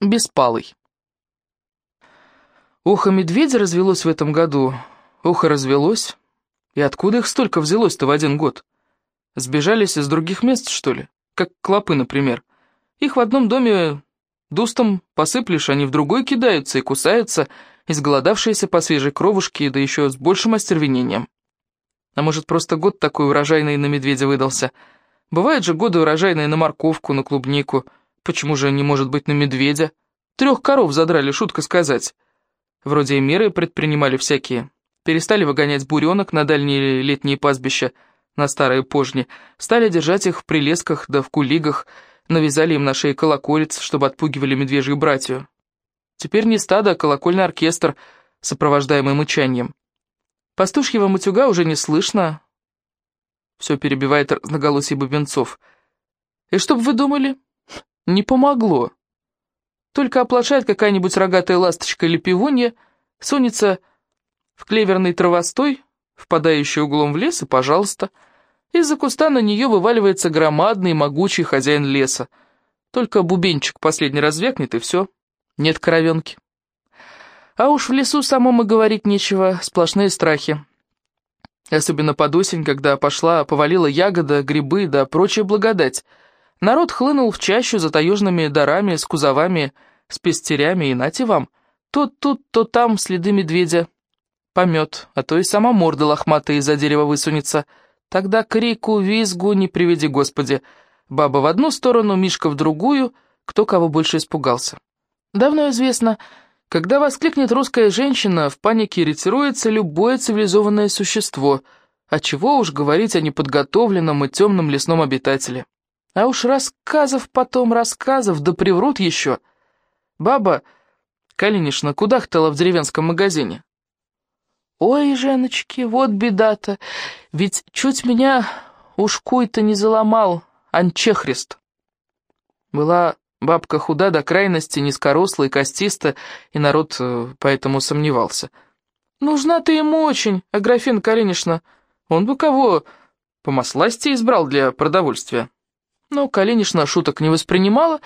Беспалый. Ухо медведя развелось в этом году. Ухо развелось. И откуда их столько взялось-то в один год? Сбежались из других мест, что ли? Как клопы, например. Их в одном доме дустом посыплешь, они в другой кидаются и кусаются, изголодавшиеся по свежей кровушке, да еще с большим остервенением. А может, просто год такой урожайный на медведя выдался? Бывают же годы урожайные на морковку, на клубнику, Почему же не может быть на медведя? Трех коров задрали, шутка сказать. Вроде и меры предпринимали всякие. Перестали выгонять буренок на дальние летние пастбища, на старые пожни, стали держать их в прилесках да в кулигах, навязали им на шее колоколец, чтобы отпугивали медвежью братью. Теперь не стадо, а колокольный оркестр, сопровождаемый мычанием. Пастушьего матюга уже не слышно. Все перебивает разноголосие бубенцов. И что бы вы думали? Не помогло. Только оплошает какая-нибудь рогатая ласточка или пивунья, сунется в клеверный травостой, впадающий углом в лес, и пожалуйста. Из-за куста на нее вываливается громадный могучий хозяин леса. Только бубенчик последний развякнет, и все. Нет коровенки. А уж в лесу самому говорить нечего, сплошные страхи. Особенно под осень, когда пошла, повалила ягода, грибы да прочая благодать — Народ хлынул в чащу за таежными дарами, с кузовами, с пестерями, и нате вам. То тут, то там следы медведя. Помет, а то и сама морда лохматая из-за дерева высунется. Тогда крику, визгу, не приведи Господи. Баба в одну сторону, Мишка в другую, кто кого больше испугался. Давно известно, когда воскликнет русская женщина, в панике ретируется любое цивилизованное существо, а чего уж говорить о неподготовленном и темном лесном обитателе. А уж рассказов потом, рассказов, да приврут еще. Баба Калинишна кудахтала в деревенском магазине. Ой, Женочки, вот беда-то, ведь чуть меня ушкуй-то не заломал, анчехрист. Была бабка худа до крайности, низкоросла и костиста, и народ э, поэтому сомневался. Нужна ты ему очень, Аграфена Калинишна. Он бы кого по масласти избрал для продовольствия. Но Калинишна шуток не воспринимала,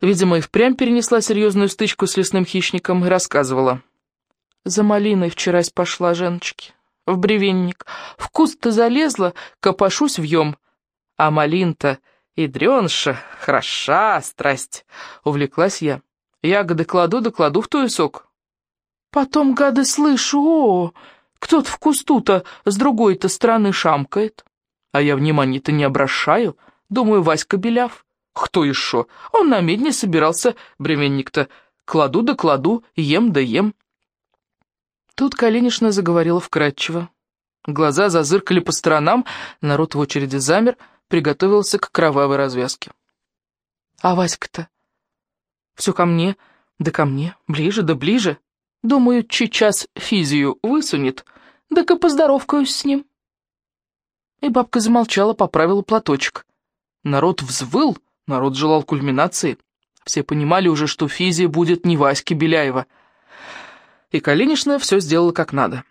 видимо, и впрямь перенесла серьезную стычку с лесным хищником и рассказывала. «За малиной вчерась пошла, Женочки, в бревенник. В куст-то залезла, копошусь вьем. А малин-то и дренша, хороша страсть!» Увлеклась я. Ягоды кладу да кладу в туесок. Потом, гады, слышу, о, кто-то в кусту-то с другой-то стороны шамкает. А я внимания-то не обращаю, — Думаю, Васька Беляв. Кто еще? Он на медне собирался, бременник-то. Кладу да кладу, ем да ем. Тут Калинишна заговорила вкратчиво. Глаза зазыркали по сторонам, народ в очереди замер, приготовился к кровавой развязке. А Васька-то? Все ко мне, да ко мне, ближе да ближе. Думаю, сейчас физию высунет, да-ка поздоровкаюсь с ним. И бабка замолчала, поправила платочек. Народ взвыл, народ желал кульминации. Все понимали уже, что физия будет не Васьки Беляева. И Калинишна все сделала как надо.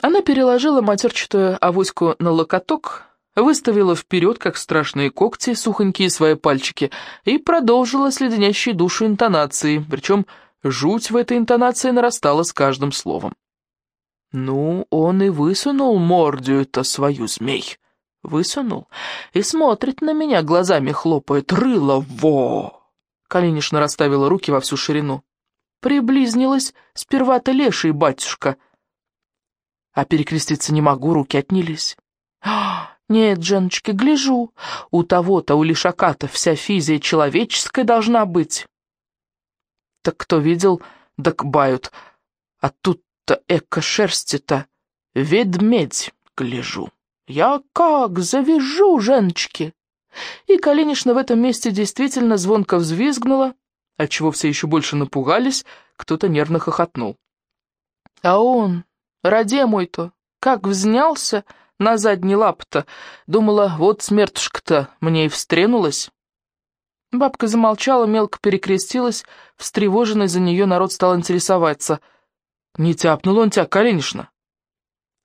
Она переложила матерчатую авоську на локоток, выставила вперед, как страшные когти, сухонькие свои пальчики, и продолжила с леденящей душу интонации, причем жуть в этой интонации нарастала с каждым словом. «Ну, он и высунул мордию-то свою, змей!» Высунул и смотрит на меня, глазами хлопает. Рыло, во! Калинишна расставила руки во всю ширину. Приблизнилась сперва-то леший батюшка. А перекреститься не могу, руки отнялись. Нет, Женочки, гляжу, у того-то, у лишака-то вся физия человеческая должна быть. Так кто видел, так бают, а тут-то эко-шерсти-то ведмедь, гляжу. Я как завяжу, Женочки!» И Калинишна в этом месте действительно звонко взвизгнула, отчего все еще больше напугались, кто-то нервно хохотнул. А он, раде мой-то, как взнялся на задние лапы-то, думала, вот смертушка-то мне и встренулась. Бабка замолчала, мелко перекрестилась, встревоженный за нее народ стал интересоваться. Не тяпнул он тебя, Калинишна?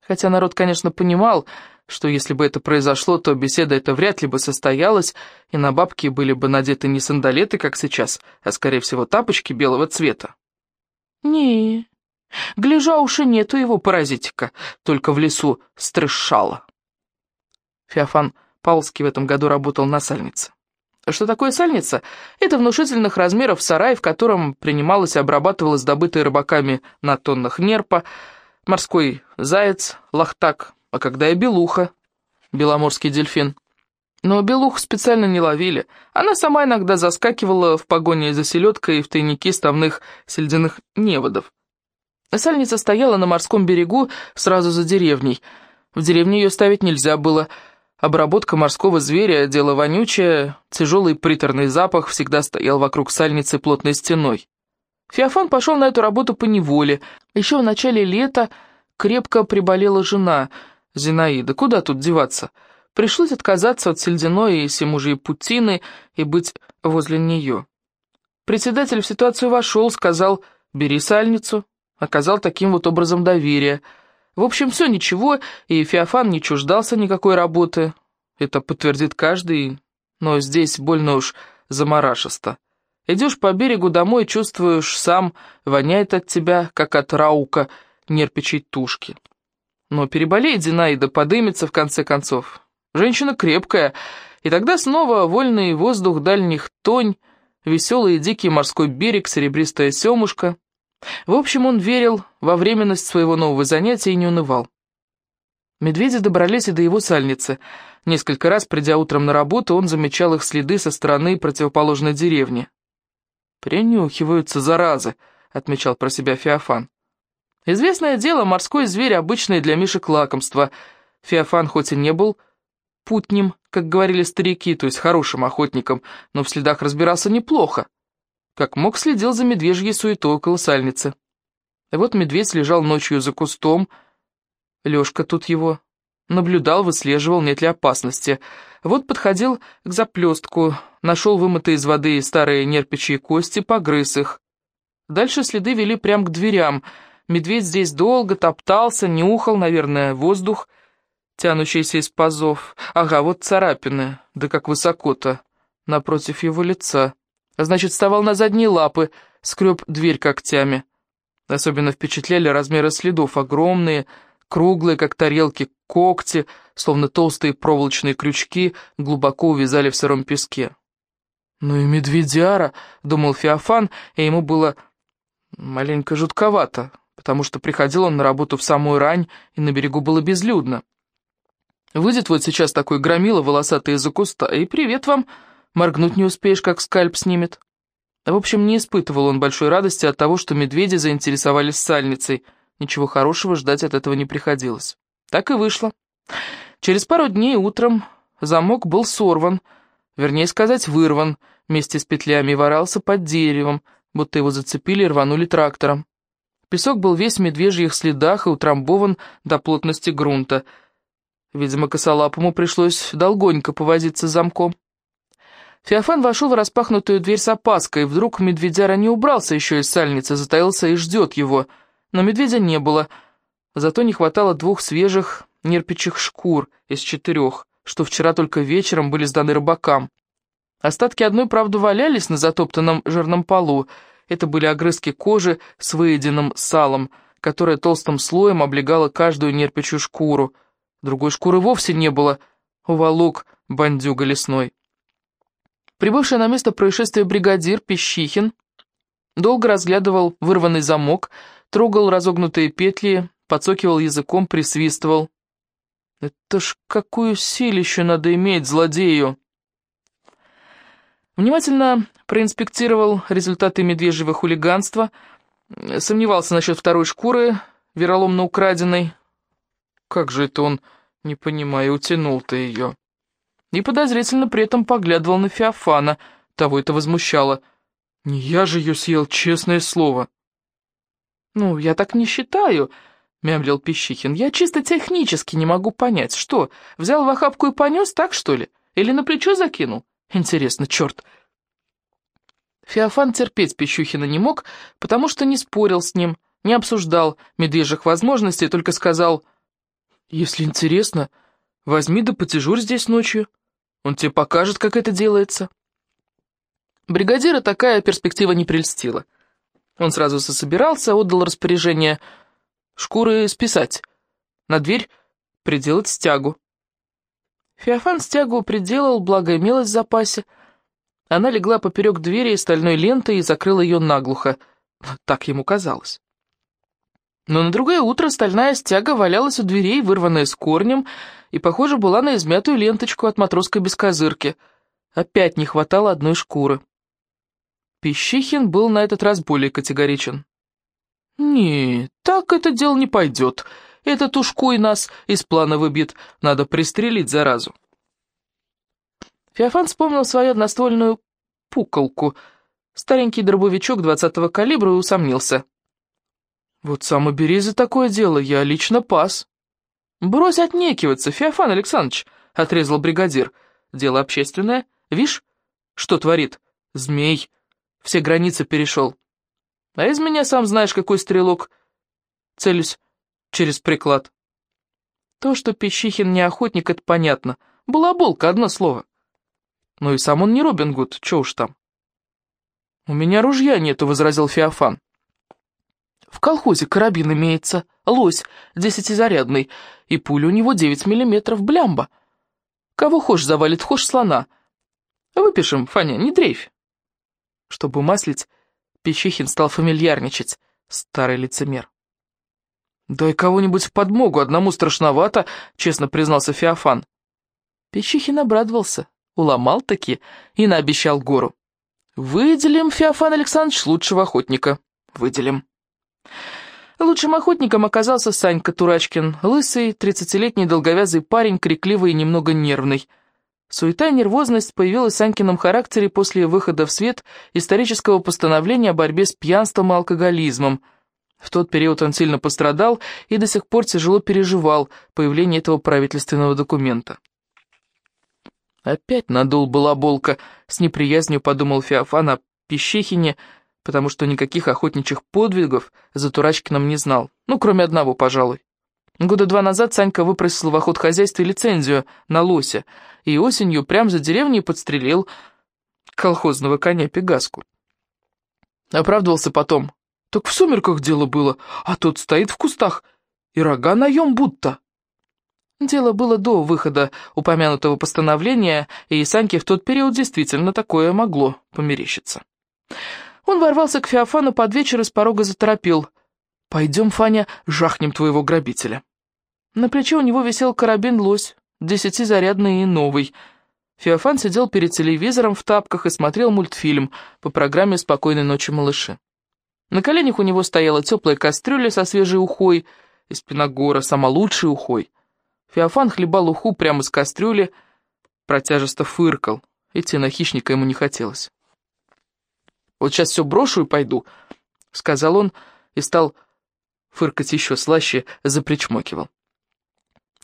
Хотя народ, конечно, понимал, что если бы это произошло, то беседа эта вряд ли бы состоялась, и на бабки были бы надеты не сандалеты, как сейчас, а, скорее всего, тапочки белого цвета. не гляжа уж и нету его паразитика, только в лесу стрышала. Феофан Павловский в этом году работал на сальнице. Что такое сальница? Это внушительных размеров сарай, в котором принималось и обрабатывалось добытые рыбаками на тоннах нерпа, морской заяц, лахтак, а когда и белуха, беломорский дельфин. Но белуху специально не ловили. Она сама иногда заскакивала в погоне за селедкой в тайники ставных сельдяных неводов. Сальница стояла на морском берегу сразу за деревней. В деревне ее ставить нельзя было – Обработка морского зверя – дело вонючее, тяжелый приторный запах всегда стоял вокруг сальницы плотной стеной. Феофан пошел на эту работу по неволе. Еще в начале лета крепко приболела жена, Зинаида. Куда тут деваться? Пришлось отказаться от сельдяной и семужьей путины и быть возле нее. Председатель в ситуацию вошел, сказал «бери сальницу», оказал таким вот образом доверие – в общем, все ничего, и Феофан не чуждался никакой работы. Это подтвердит каждый, но здесь больно уж заморашисто. Идешь по берегу домой, чувствуешь сам, воняет от тебя, как от раука нерпичей тушки. Но переболеет Зинаида, подымется в конце концов. Женщина крепкая, и тогда снова вольный воздух дальних тонь, веселый и дикий морской берег, серебристая семушка. В общем, он верил во временность своего нового занятия и не унывал. Медведи добрались и до его сальницы. Несколько раз, придя утром на работу, он замечал их следы со стороны противоположной деревни. «Принюхиваются, заразы», — отмечал про себя Феофан. Известное дело, морской зверь обычное для мишек лакомство. Феофан хоть и не был путним, как говорили старики, то есть хорошим охотником, но в следах разбирался неплохо. Как мог, следил за медвежьей суетой около сальницы. Вот медведь лежал ночью за кустом. Лёшка тут его наблюдал, выслеживал, нет ли опасности. Вот подходил к заплёстку, нашел вымытые из воды старые нерпичьи кости, погрыз их. Дальше следы вели прямо к дверям. Медведь здесь долго топтался, нюхал, наверное, воздух, тянущийся из пазов. Ага, вот царапины, да как высоко-то, напротив его лица. Значит, вставал на задние лапы, скреб дверь когтями. Особенно впечатляли размеры следов, огромные, круглые, как тарелки, когти, словно толстые проволочные крючки, глубоко увязали в сыром песке. «Ну и медведяра», — думал Феофан, и ему было маленько жутковато, потому что приходил он на работу в самую рань, и на берегу было безлюдно. Выйдет вот сейчас такой громила волосатый из-за куста, и привет вам, — Моргнуть не успеешь, как скальп снимет. В общем, не испытывал он большой радости от того, что медведи заинтересовались сальницей. Ничего хорошего ждать от этого не приходилось. Так и вышло. Через пару дней утром замок был сорван, вернее сказать, вырван, вместе с петлями и ворался под деревом, будто его зацепили и рванули трактором. Песок был весь в медвежьих следах и утрамбован до плотности грунта. Видимо, косолапому пришлось долгонько повозиться замком. Феофан вошел в распахнутую дверь с опаской, вдруг медведяра не убрался еще из сальницы, затаился и ждет его. Но медведя не было, зато не хватало двух свежих нерпячих шкур из четырех, что вчера только вечером были сданы рыбакам. Остатки одной, правда, валялись на затоптанном жирном полу. Это были огрызки кожи с выеденным салом, которое толстым слоем облегало каждую нерпячую шкуру. Другой шкуры вовсе не было, уволок бандюга лесной. Прибывший на место происшествия бригадир Пещихин долго разглядывал вырванный замок, трогал разогнутые петли, подсокивал языком, присвистывал. «Это ж какую силищу надо иметь, злодею!» Внимательно проинспектировал результаты медвежьего хулиганства, сомневался насчет второй шкуры, вероломно украденной. Как же это он, не понимая, утянул-то ее? и подозрительно при этом поглядывал на Феофана, того это возмущало. «Не я же ее съел, честное слово!» «Ну, я так не считаю», — мямлил Пищихин. «Я чисто технически не могу понять, что, взял в охапку и понес, так что ли? Или на плечо закинул? Интересно, черт!» Феофан терпеть Пищухина не мог, потому что не спорил с ним, не обсуждал медвежьих возможностей, только сказал, «Если интересно, Возьми да потяжурь здесь ночью. Он тебе покажет, как это делается». Бригадира такая перспектива не прельстила. Он сразу сособирался, отдал распоряжение шкуры списать, на дверь приделать стягу. Феофан стягу приделал, благо имелось в запасе. Она легла поперек двери стальной лентой и закрыла ее наглухо. Так ему казалось. Но на другое утро стальная стяга валялась у дверей, вырванная с корнем, и, похоже, была на измятую ленточку от матросской бескозырки. Опять не хватало одной шкуры. Пищихин был на этот раз более категоричен. «Не, так это дело не пойдет. Этот ушкуй нас из плана выбит. Надо пристрелить заразу». Феофан вспомнил свою одноствольную пуколку, старенький дробовичок двадцатого калибра, и усомнился. «Вот сам убери за такое дело, я лично пас». «Брось отнекиваться, Феофан Александрович», — отрезал бригадир. «Дело общественное. Вишь, что творит? Змей. Все границы перешел. А из меня сам знаешь, какой стрелок. Целюсь через приклад. То, что Пищихин не охотник, это понятно. Балаболка, одно слово. Ну и сам он не Робин Гуд, чё уж там. «У меня ружья нету», — возразил Феофан. «В колхозе карабин имеется, лось, десятизарядный, и пуля у него девять миллиметров, блямба. Кого хошь завалит, хошь слона. Выпишем, Фаня, не дрейфь». Чтобы маслить, Печихин стал фамильярничать, старый лицемер. «Дай кого-нибудь в подмогу, одному страшновато», — честно признался Феофан. Печихин обрадовался, уломал-таки и наобещал гору. «Выделим, Феофан Александрович, лучшего охотника. Выделим». Лучшим охотником оказался Санька Турачкин, лысый, тридцатилетний долговязый парень, крикливый и немного нервный. Суета и нервозность появилась в Санькином характере после выхода в свет исторического постановления о борьбе с пьянством и алкоголизмом. В тот период он сильно пострадал и до сих пор тяжело переживал появление этого правительственного документа. Опять надул балаболка, с неприязнью подумал Феофан о Пещехине, потому что никаких охотничьих подвигов за Турачкиным не знал, ну, кроме одного, пожалуй. Года два назад Санька выпросил в охотхозяйстве лицензию на лося, и осенью прямо за деревней подстрелил колхозного коня Пегаску. Оправдывался потом. Так в сумерках дело было, а тот стоит в кустах, и рога наем будто. Дело было до выхода упомянутого постановления, и Саньке в тот период действительно такое могло померещиться. Он ворвался к Феофану под вечер и с порога заторопил. «Пойдем, Фаня, жахнем твоего грабителя». На плече у него висел карабин-лось, десятизарядный и новый. Феофан сидел перед телевизором в тапках и смотрел мультфильм по программе «Спокойной ночи, малыши». На коленях у него стояла теплая кастрюля со свежей ухой, из пиногора, сама лучшая ухой. Феофан хлебал уху прямо из кастрюли, протяжесто фыркал. Идти на хищника ему не хотелось. «Вот сейчас все брошу и пойду», — сказал он и стал фыркать еще слаще, запричмокивал.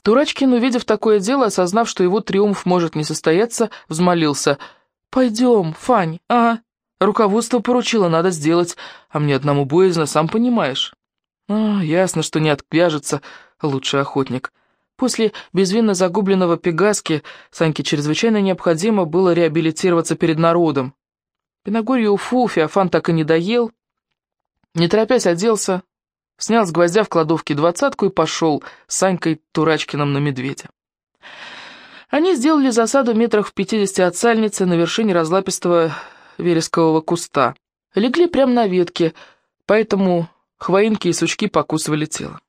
Турачкин, увидев такое дело, осознав, что его триумф может не состояться, взмолился. «Пойдем, Фань, а? Руководство поручило, надо сделать, а мне одному боязно, сам понимаешь». «А, ясно, что не отвяжется лучший охотник». После безвинно загубленного Пегаски Саньке чрезвычайно необходимо было реабилитироваться перед народом. Пиногорью Уфу Феофан так и не доел. Не торопясь оделся, Снял с гвоздя в кладовке двадцатку и пошел с Санькой Турачкиным на медведя. Они сделали засаду метрах в пятидесяти от сальницы на вершине разлапистого верескового куста. Легли прямо на ветке, поэтому хвоинки и сучки покусывали тело.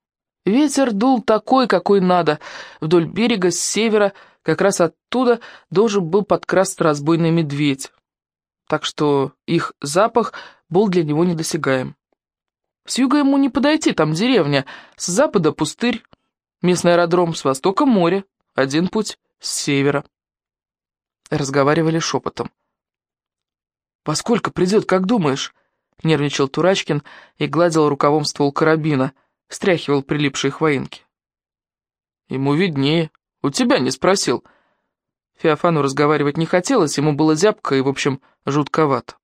Ветер дул такой, какой надо, вдоль берега с севера, как раз оттуда должен был подкрасться разбойный медведь. Так что их запах был для него недосягаем. С юга ему не подойти, там деревня, с запада пустырь, местный аэродром, с востока море, один путь с севера. Разговаривали шепотом. «Во сколько придет, как думаешь?» — нервничал Турачкин и гладил рукавом ствол карабина, стряхивал прилипшие хвоинки. «Ему виднее. У тебя не спросил». Феофану разговаривать не хотелось, ему было зябко и, в общем, жутковато.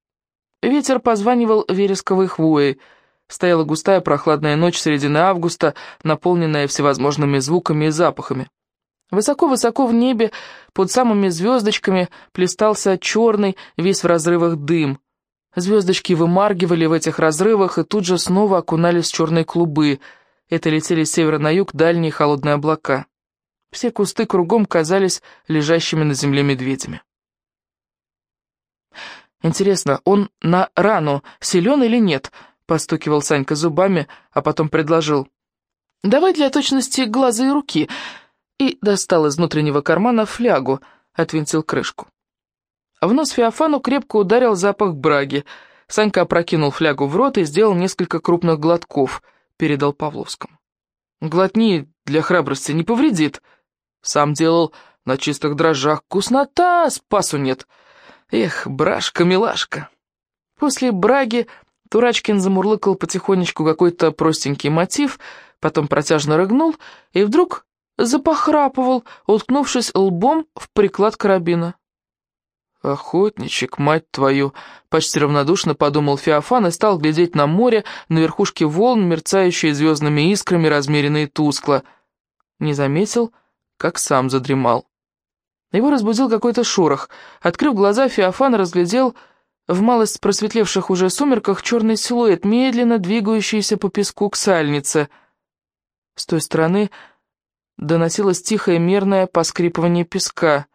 Ветер позванивал вересковой хвоей, Стояла густая прохладная ночь середины августа, наполненная всевозможными звуками и запахами. Высоко-высоко в небе, под самыми звездочками, плестался черный, весь в разрывах дым. Звездочки вымаргивали в этих разрывах и тут же снова окунались в черные клубы. Это летели с севера на юг дальние холодные облака. Все кусты кругом казались лежащими на земле медведями. «Интересно, он на рану силен или нет?» — постукивал Санька зубами, а потом предложил. «Давай для точности глаза и руки», и достал из внутреннего кармана флягу, отвинтил крышку. В нос Феофану крепко ударил запах браги. Санька опрокинул флягу в рот и сделал несколько крупных глотков, передал Павловскому. «Глотни для храбрости, не повредит». Сам делал на чистых дрожжах. Вкуснота, спасу нет. Эх, брашка-милашка. После браги Турачкин замурлыкал потихонечку какой-то простенький мотив, потом протяжно рыгнул и вдруг запохрапывал, уткнувшись лбом в приклад карабина. «Охотничек, мать твою!» — почти равнодушно подумал Феофан и стал глядеть на море, на верхушке волн, мерцающие звездными искрами, размеренные тускло. Не заметил, как сам задремал. Его разбудил какой-то шорох. Открыв глаза, Феофан разглядел в малость просветлевших уже сумерках черный силуэт, медленно двигающийся по песку к сальнице. С той стороны доносилось тихое мерное поскрипывание песка.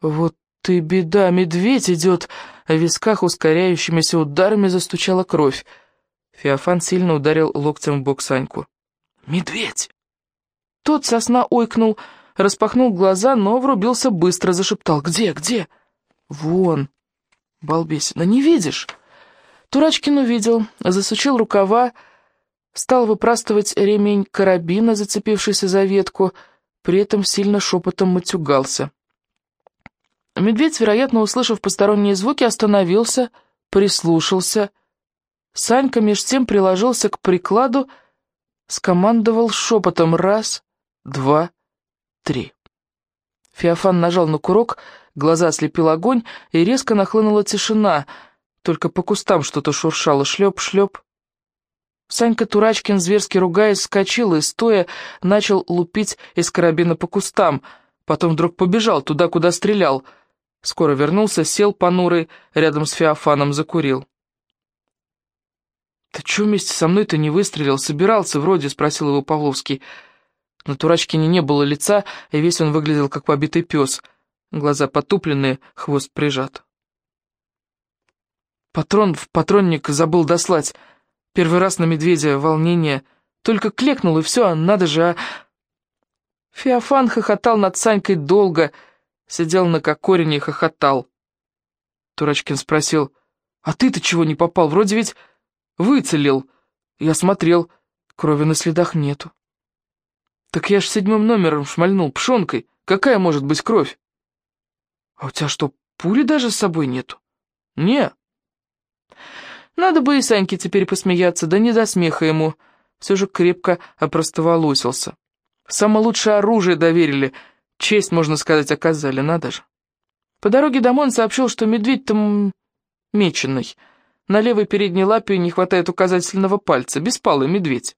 «Вот ты беда, медведь идет!» В висках ускоряющимися ударами застучала кровь. Феофан сильно ударил локтем в бок Саньку. «Медведь!» Тот сосна ойкнул, распахнул глаза, но врубился быстро, зашептал. «Где, где?» «Вон!» «Балбесина, не видишь?» Турачкин увидел, засучил рукава, Стал выпрастывать ремень карабина, зацепившийся за ветку, при этом сильно шепотом матюгался. Медведь, вероятно, услышав посторонние звуки, остановился, прислушался. Санька меж тем приложился к прикладу, скомандовал шепотом «раз», «два», «три». Феофан нажал на курок, глаза ослепил огонь, и резко нахлынула тишина, только по кустам что-то шуршало шлеп-шлеп. Санька Турачкин, зверски ругаясь, вскочил и, стоя, начал лупить из карабина по кустам. Потом вдруг побежал туда, куда стрелял. Скоро вернулся, сел понурый, рядом с Феофаном закурил. «Ты чё вместе со мной-то не выстрелил? Собирался вроде?» — спросил его Павловский. На Турачкине не было лица, и весь он выглядел как побитый пес. Глаза потупленные, хвост прижат. «Патрон в патронник забыл дослать», Первый раз на медведя волнение. Только клекнул, и все, надо же, а... Феофан хохотал над Санькой долго, сидел на кокорине и хохотал. Турачкин спросил, «А ты-то чего не попал? Вроде ведь выцелил». Я смотрел, крови на следах нету. «Так я ж седьмым номером шмальнул, пшенкой. Какая может быть кровь?» «А у тебя что, пули даже с собой нету?» «Не, надо бы и Саньке теперь посмеяться, да не до смеха ему. Все же крепко опростоволосился. Самое лучшее оружие доверили, честь, можно сказать, оказали, надо же. По дороге домой он сообщил, что медведь там меченый. На левой передней лапе не хватает указательного пальца, беспалый медведь.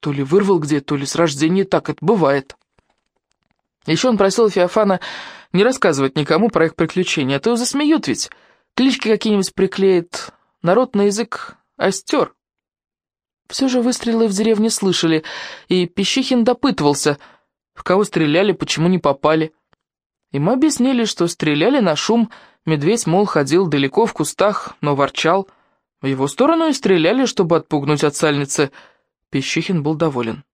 То ли вырвал где, то ли с рождения так это бывает. Еще он просил Феофана не рассказывать никому про их приключения, а то засмеют ведь. Клички какие-нибудь приклеит, Народ на язык остер. Все же выстрелы в деревне слышали, и Пищихин допытывался, в кого стреляли, почему не попали. Ему объяснили, что стреляли на шум, медведь, мол, ходил далеко в кустах, но ворчал. В его сторону и стреляли, чтобы отпугнуть от сальницы. Пищихин был доволен.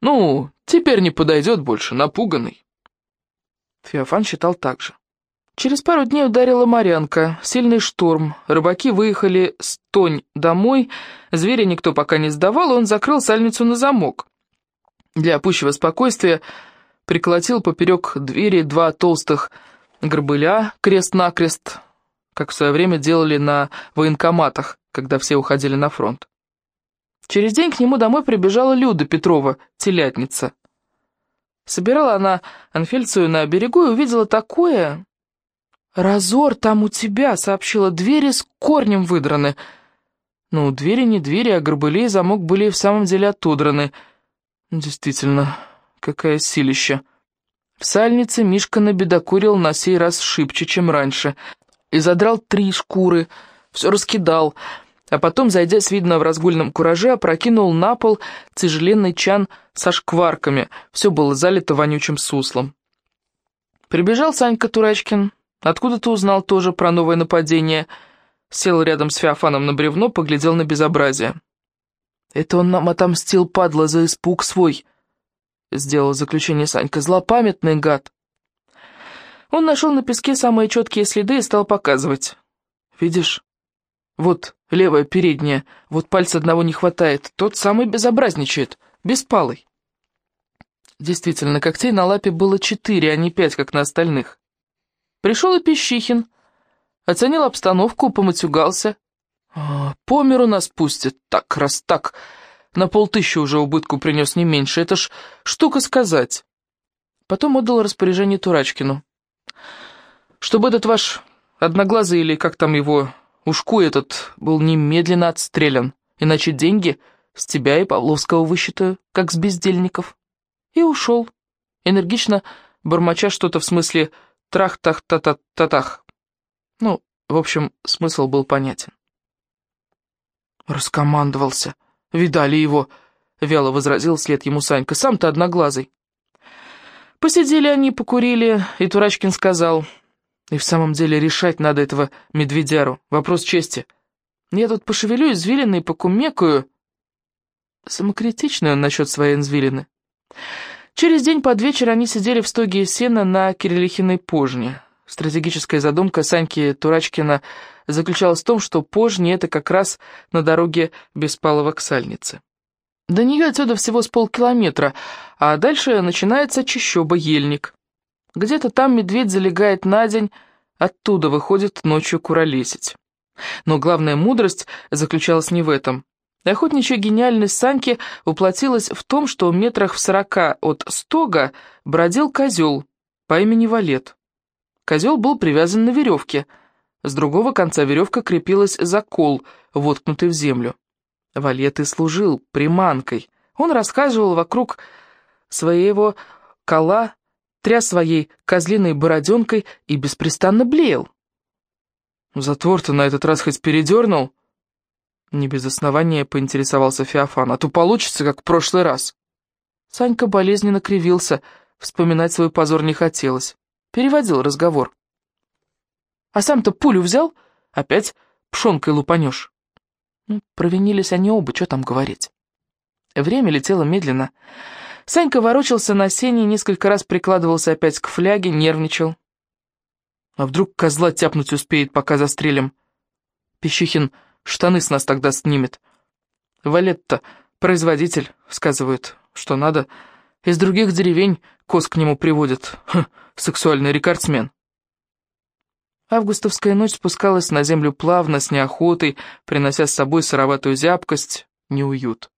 «Ну, теперь не подойдет больше, напуганный». Феофан считал так же. Через пару дней ударила морянка, сильный шторм, рыбаки выехали с Тонь домой, зверя никто пока не сдавал, и он закрыл сальницу на замок. Для пущего спокойствия приколотил поперек двери два толстых горбыля крест-накрест, как в свое время делали на военкоматах, когда все уходили на фронт. Через день к нему домой прибежала Люда Петрова, телятница. Собирала она Анфельцию на берегу и увидела такое, «Разор там у тебя», — сообщила, — «двери с корнем выдраны». Ну, двери не двери, а горбыли и замок были в самом деле отодраны. Действительно, какая силища. В сальнице Мишка набедокурил на сей раз шибче, чем раньше, и задрал три шкуры, все раскидал, а потом, зайдя с видно в разгульном кураже, опрокинул на пол тяжеленный чан со шкварками, все было залито вонючим суслом. Прибежал Санька Турачкин, откуда ты узнал тоже про новое нападение, сел рядом с Феофаном на бревно, поглядел на безобразие. «Это он нам отомстил, падла, за испуг свой», — сделал заключение Санька, — «злопамятный гад». Он нашел на песке самые четкие следы и стал показывать. «Видишь, вот левая передняя, вот пальца одного не хватает, тот самый безобразничает, беспалый». Действительно, когтей на лапе было четыре, а не пять, как на остальных. Пришел и Пищихин, оценил обстановку, поматюгался. «А, «По миру нас пустят, так, раз так, на полтыщи уже убытку принес не меньше, это ж штука сказать». Потом отдал распоряжение Турачкину. «Чтобы этот ваш одноглазый, или как там его, ушку этот, был немедленно отстрелян, иначе деньги с тебя и Павловского высчитаю, как с бездельников». И ушел, энергично бормоча что-то в смысле трах-тах-та-та-та-тах. Ну, в общем, смысл был понятен. «Раскомандовался. Видали его», — вяло возразил вслед ему Санька. «Сам-то одноглазый». Посидели они, покурили, и Турачкин сказал, «И в самом деле решать надо этого медведяру. Вопрос чести. Я тут пошевелю извилины и покумекаю». Самокритичный насчет своей извилины. Через день под вечер они сидели в стоге сена на Кириллихиной пожне. Стратегическая задумка Саньки Турачкина заключалась в том, что пожни — это как раз на дороге Беспалова к Сальнице. До нее отсюда всего с полкилометра, а дальше начинается чащоба-ельник. Где-то там медведь залегает на день, оттуда выходит ночью куролесить. Но главная мудрость заключалась не в этом. Охотничья гениальность Саньки воплотилась в том, что метрах в сорока от стога бродил козел по имени Валет. Козел был привязан на веревке. С другого конца веревка крепилась за кол, воткнутый в землю. Валет и служил приманкой. Он рассказывал вокруг своего кола, тряс своей козлиной бороденкой и беспрестанно блеял. «Затвор-то на этот раз хоть передернул?» Не без основания поинтересовался Феофан. «А то получится, как в прошлый раз». Санька болезненно кривился, вспоминать свой позор не хотелось. Переводил разговор. «А сам-то пулю взял? Опять пшонкой лупанешь?» Ну, провинились они оба, что там говорить. Время летело медленно. Санька ворочался на сене, несколько раз прикладывался опять к фляге, нервничал. А вдруг козла тяпнуть успеет, пока застрелим? Пищихин штаны с нас тогда снимет. Валетта, производитель, сказывают, что надо. Из других деревень коз к нему приводят. Ха, сексуальный рекордсмен. Августовская ночь спускалась на землю плавно, с неохотой, принося с собой сыроватую зябкость, неуют.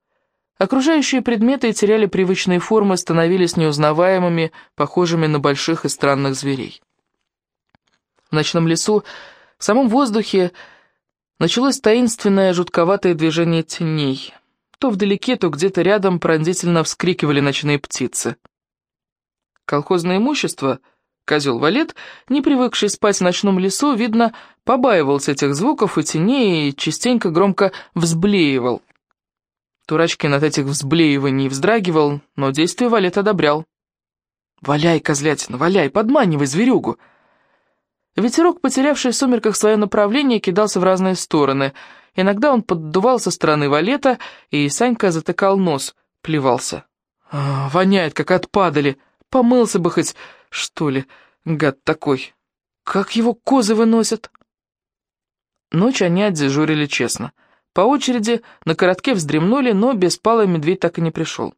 Окружающие предметы теряли привычные формы, становились неузнаваемыми, похожими на больших и странных зверей. В ночном лесу, в самом воздухе, началось таинственное жутковатое движение теней. То вдалеке, то где-то рядом пронзительно вскрикивали ночные птицы. Колхозное имущество — Козел Валет, не привыкший спать в ночном лесу, видно, побаивался этих звуков и теней и частенько громко взблеивал. Турачкин от этих взблеиваний вздрагивал, но действие Валет одобрял. «Валяй, козлятина, валяй, подманивай зверюгу!» Ветерок, потерявший в сумерках свое направление, кидался в разные стороны. Иногда он поддувал со стороны валета, и Санька затыкал нос, плевался. «А, «Воняет, как от падали. Помылся бы хоть что ли, гад такой? Как его козы выносят?» Ночь они отдежурили честно. По очереди на коротке вздремнули, но беспалый медведь так и не пришел.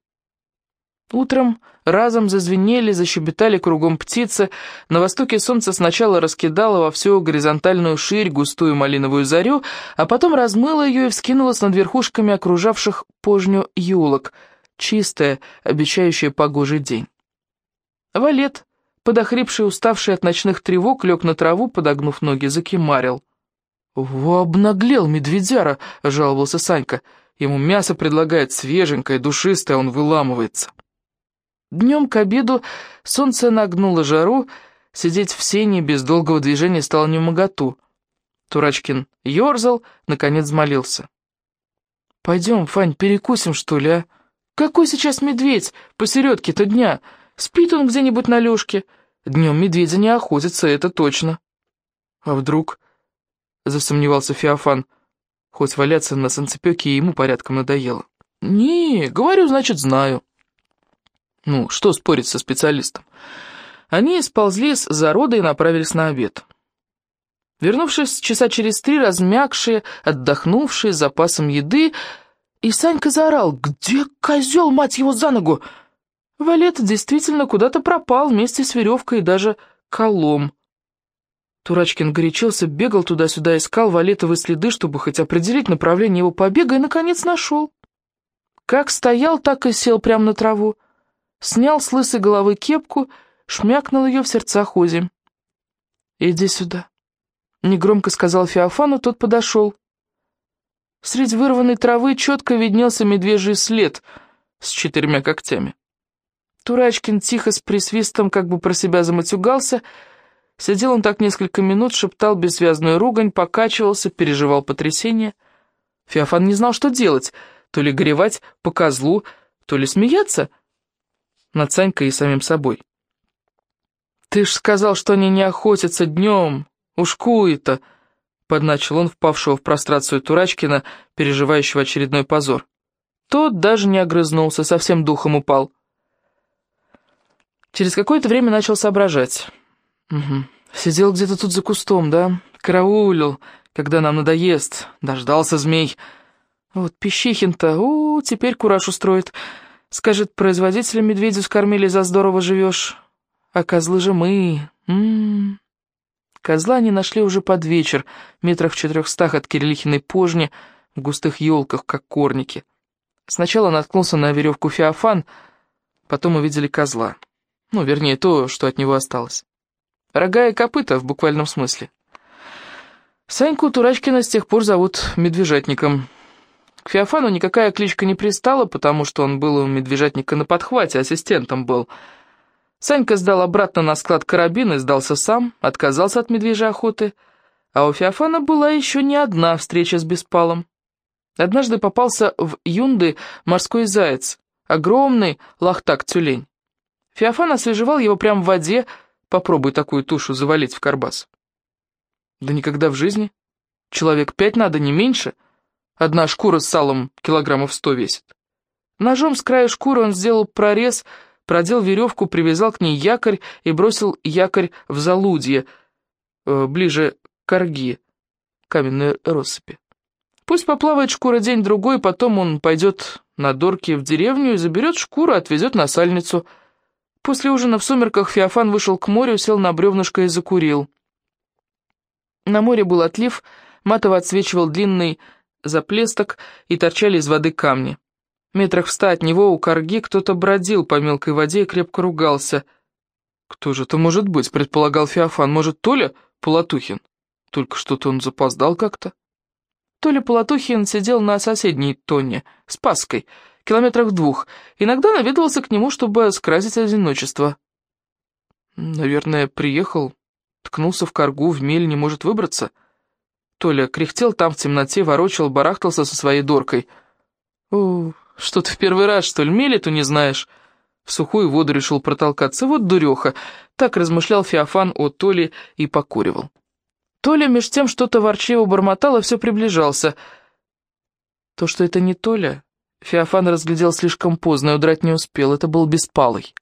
Утром разом зазвенели, защебетали кругом птицы. На востоке солнце сначала раскидало во всю горизонтальную ширь густую малиновую зарю, а потом размыло ее и вскинулось над верхушками окружавших пожню юлок, чистое, обещающее погожий день. Валет, подохрипший, уставший от ночных тревог, лег на траву, подогнув ноги, закимарил. «Во, обнаглел медведяра!» — жаловался Санька. «Ему мясо предлагает свеженькое, душистое, он выламывается». Днем к обеду солнце нагнуло жару, сидеть в сене без долгого движения стало немоготу. Турачкин ерзал, наконец взмолился. «Пойдем, Фань, перекусим, что ли, а? Какой сейчас медведь посередке-то дня? Спит он где-нибудь на лёжке. Днем медведя не охотятся, это точно». «А вдруг?» — засомневался Феофан. Хоть валяться на санцепёке ему порядком надоело. «Не, говорю, значит, знаю». Ну, что спорить со специалистом? Они сползли с зарода и направились на обед. Вернувшись часа через три, размягшие, отдохнувшие, с запасом еды, и Санька заорал «Где козел, мать его, за ногу?» Валет действительно куда-то пропал вместе с веревкой и даже колом. Турачкин горячился, бегал туда-сюда, искал валетовые следы, чтобы хоть определить направление его побега, и, наконец, нашел. Как стоял, так и сел прямо на траву. Снял с лысой головы кепку, шмякнул ее в сердцах Ози. «Иди сюда», — негромко сказал Феофану, тот подошел. Среди вырванной травы четко виднелся медвежий след с четырьмя когтями. Турачкин тихо с присвистом как бы про себя заматюгался — Сидел он так несколько минут, шептал бессвязную ругань, покачивался, переживал потрясение. Феофан не знал, что делать, то ли горевать по козлу, то ли смеяться над Санькой и самим собой. «Ты ж сказал, что они не охотятся днем, ушкует-то!» подначил он впавшего в прострацию Турачкина, переживающего очередной позор. Тот даже не огрызнулся, совсем духом упал. Через какое-то время начал соображать. Угу. Сидел где-то тут за кустом, да? Караулил, когда нам надоест. Дождался змей. Вот Пищихин-то, у, теперь кураж устроит. Скажет, производителя медведю скормили, за здорово живешь. А козлы же мы. М -м -м. Козла они нашли уже под вечер, метрах в четырехстах от Кириллихиной пожни, в густых елках, как корники. Сначала наткнулся на веревку Феофан, потом увидели козла. Ну, вернее, то, что от него осталось. Рога и копыта в буквальном смысле. Саньку Турачкина с тех пор зовут Медвежатником. К Феофану никакая кличка не пристала, потому что он был у Медвежатника на подхвате, ассистентом был. Санька сдал обратно на склад карабин и сдался сам, отказался от медвежьей охоты. А у Феофана была еще не одна встреча с Беспалом. Однажды попался в Юнды морской заяц, огромный лахтак-тюлень. Феофан освежевал его прямо в воде, Попробуй такую тушу завалить в карбас. Да никогда в жизни. Человек пять надо, не меньше. Одна шкура с салом килограммов сто весит. Ножом с края шкуры он сделал прорез, продел веревку, привязал к ней якорь и бросил якорь в залудье, э, ближе к орги, каменной россыпи. Пусть поплавает шкура день-другой, потом он пойдет на дорки в деревню и заберет шкуру, отвезет на сальницу – После ужина в сумерках Феофан вышел к морю, сел на бревнышко и закурил. На море был отлив, матово отсвечивал длинный заплесток и торчали из воды камни. Метрах в ста от него у корги кто-то бродил по мелкой воде и крепко ругался. «Кто же это может быть?» — предполагал Феофан. «Может, Толя Полотухин? Только что-то он запоздал как-то». Толя Полотухин сидел на соседней тоне, с Паской, километрах двух. Иногда наведывался к нему, чтобы скрасить одиночество. Наверное, приехал, ткнулся в коргу, в мель, не может выбраться. Толя кряхтел там в темноте, ворочал, барахтался со своей доркой. «О, что ты в первый раз, что ли, мели-то не знаешь?» В сухую воду решил протолкаться. Вот дуреха. Так размышлял Феофан о Толе и покуривал. Толя меж тем что-то ворчливо бормотал и все приближался. То, что это не Толя, Феофан разглядел слишком поздно и удрать не успел. Это был Беспалый,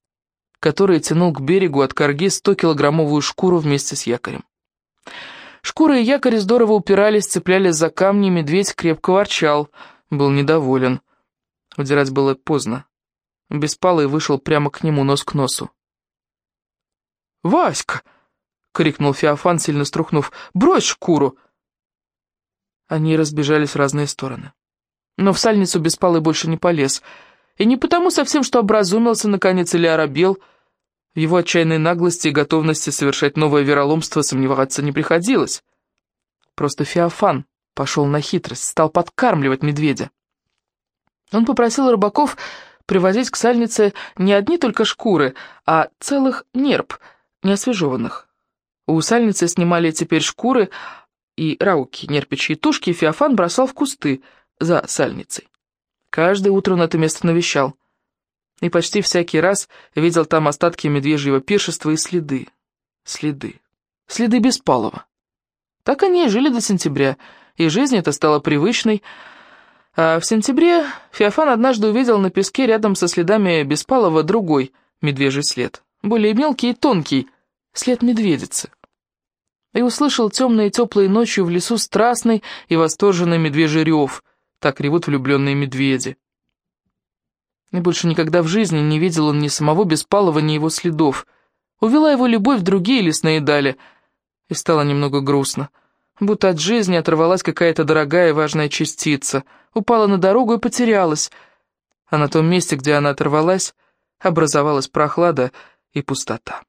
который тянул к берегу от корги 100-килограммовую шкуру вместе с якорем. Шкура и якорь здорово упирались, цеплялись за камни, медведь крепко ворчал, был недоволен. Удирать было поздно. Беспалый вышел прямо к нему, нос к носу. «Васька!» — крикнул Феофан, сильно струхнув. «Брось шкуру!» Они разбежались в разные стороны. Но в сальницу Беспалый больше не полез. И не потому совсем, что образумился, наконец, или оробел. В его отчаянной наглости и готовности совершать новое вероломство сомневаться не приходилось. Просто Феофан пошел на хитрость, стал подкармливать медведя. Он попросил рыбаков привозить к сальнице не одни только шкуры, а целых нерп, неосвежеванных. У сальницы снимали теперь шкуры и рауки, нерпичьи тушки, Феофан бросал в кусты за сальницей. Каждое утро он это место навещал. И почти всякий раз видел там остатки медвежьего пиршества и следы. Следы. Следы Беспалова. Так они и жили до сентября, и жизнь эта стала привычной. А в сентябре Феофан однажды увидел на песке рядом со следами Беспалова другой медвежий след, более мелкий и тонкий, след медведицы. И услышал темной и теплой ночью в лесу страстный и восторженный медвежий рев, так ревут влюбленные медведи. И больше никогда в жизни не видел он ни самого Беспалова, ни его следов. Увела его любовь в другие лесные дали, и стало немного грустно. Будто от жизни оторвалась какая-то дорогая и важная частица, упала на дорогу и потерялась. А на том месте, где она оторвалась, образовалась прохлада и пустота.